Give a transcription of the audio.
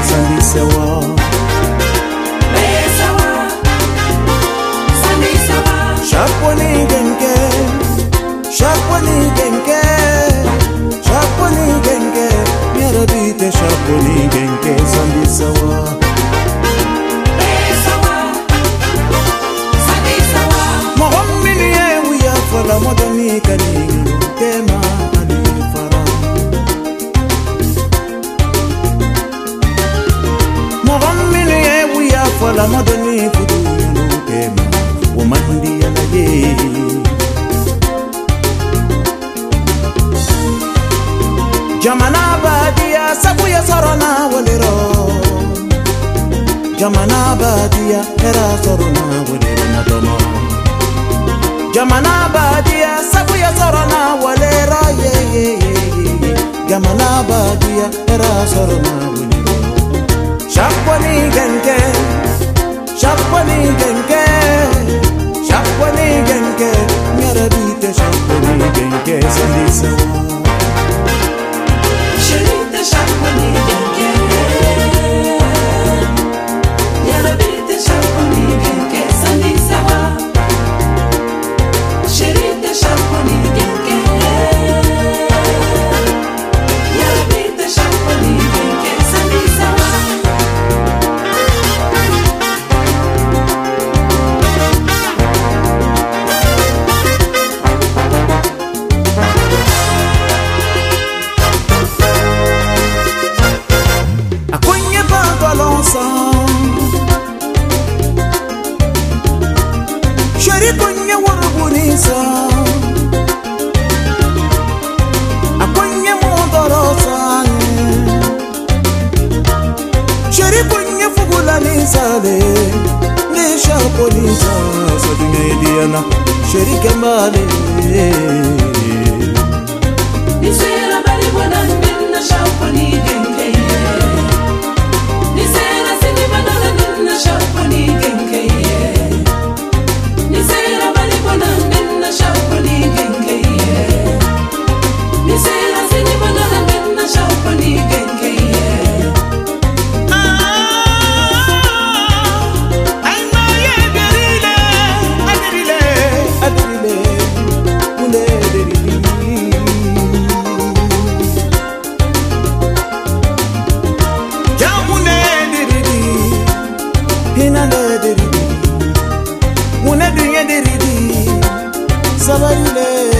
Sunday Sewa. Chaque jamana badiya sabu ye sɔrɔna wolerɔ jamana badiya hɛra sɔrɔna wolerɔna dɔmɔ jamana badiya sabu ye sɔrɔna wolerɔ yeyeyeye jamana badiya hɛra sɔrɔna wolerɔ sakoni gɛnkɛ sakoni gɛnkɛ sakoni gɛnkɛ n yɛrɛ bi tɛ sakoni gɛnkɛ sɛnɛ sɛnɛ. akonye bagolosom sori konye waburiso akonye modorosan sori konye fugulanisale nesapolisasodimediana sori kembale yeah. Hinana derdim Bu ne dünya derdim Zavallı